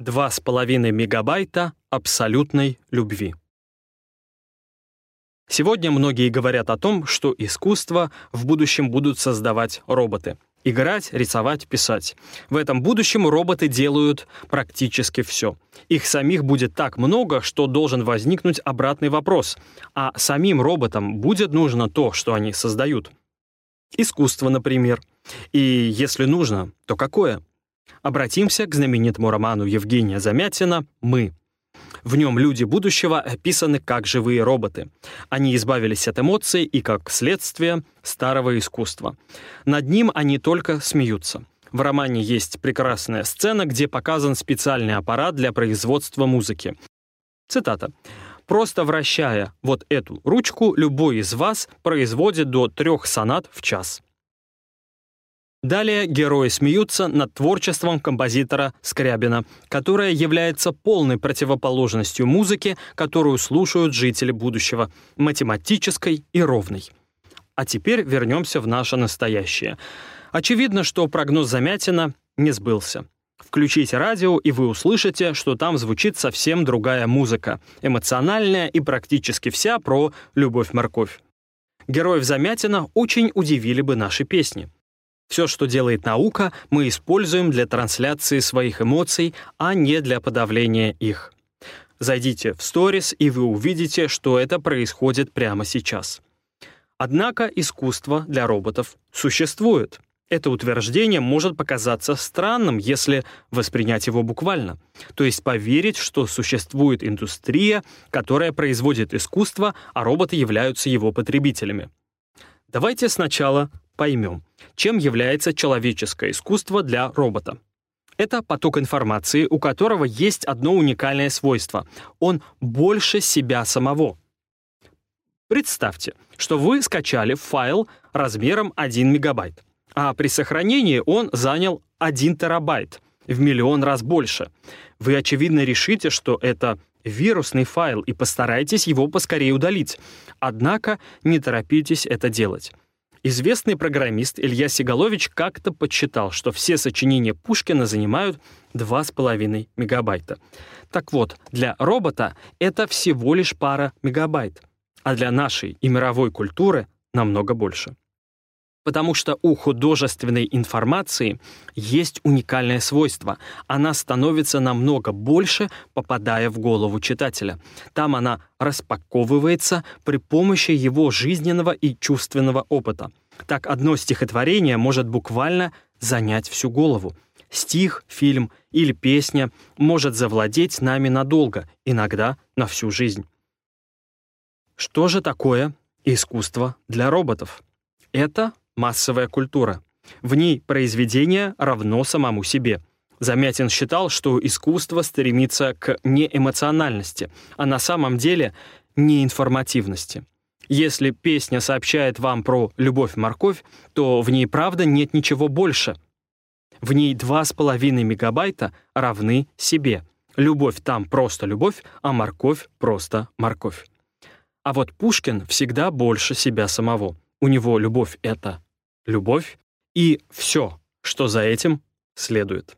2,5 мегабайта абсолютной любви. Сегодня многие говорят о том, что искусство в будущем будут создавать роботы. Играть, рисовать, писать. В этом будущем роботы делают практически все. Их самих будет так много, что должен возникнуть обратный вопрос. А самим роботам будет нужно то, что они создают? Искусство, например. И если нужно, то какое? Обратимся к знаменитому роману Евгения Замятина «Мы». В нем люди будущего описаны как живые роботы. Они избавились от эмоций и, как следствие, старого искусства. Над ним они только смеются. В романе есть прекрасная сцена, где показан специальный аппарат для производства музыки. Цитата. «Просто вращая вот эту ручку, любой из вас производит до трех сонат в час». Далее герои смеются над творчеством композитора Скрябина, которое является полной противоположностью музыки, которую слушают жители будущего, математической и ровной. А теперь вернемся в наше настоящее. Очевидно, что прогноз Замятина не сбылся. Включите радио, и вы услышите, что там звучит совсем другая музыка, эмоциональная и практически вся про любовь-морковь. Героев Замятина очень удивили бы наши песни. Все, что делает наука, мы используем для трансляции своих эмоций, а не для подавления их. Зайдите в сторис, и вы увидите, что это происходит прямо сейчас. Однако искусство для роботов существует. Это утверждение может показаться странным, если воспринять его буквально. То есть поверить, что существует индустрия, которая производит искусство, а роботы являются его потребителями. Давайте сначала поймем, чем является человеческое искусство для робота. Это поток информации, у которого есть одно уникальное свойство. Он больше себя самого. Представьте, что вы скачали файл размером 1 мегабайт, а при сохранении он занял 1 терабайт, в миллион раз больше. Вы, очевидно, решите, что это вирусный файл и постарайтесь его поскорее удалить. Однако не торопитесь это делать. Известный программист Илья Сигалович как-то подсчитал, что все сочинения Пушкина занимают 2,5 мегабайта. Так вот, для робота это всего лишь пара мегабайт, а для нашей и мировой культуры намного больше потому что у художественной информации есть уникальное свойство. Она становится намного больше, попадая в голову читателя. Там она распаковывается при помощи его жизненного и чувственного опыта. Так одно стихотворение может буквально занять всю голову. Стих, фильм или песня может завладеть нами надолго, иногда на всю жизнь. Что же такое искусство для роботов? Это массовая культура. В ней произведение равно самому себе. Замятин считал, что искусство стремится к неэмоциональности, а на самом деле неинформативности. Если песня сообщает вам про любовь-морковь, то в ней правда нет ничего больше. В ней 2,5 мегабайта равны себе. Любовь там просто любовь, а морковь просто морковь. А вот Пушкин всегда больше себя самого. У него любовь — это любовь и все, что за этим следует.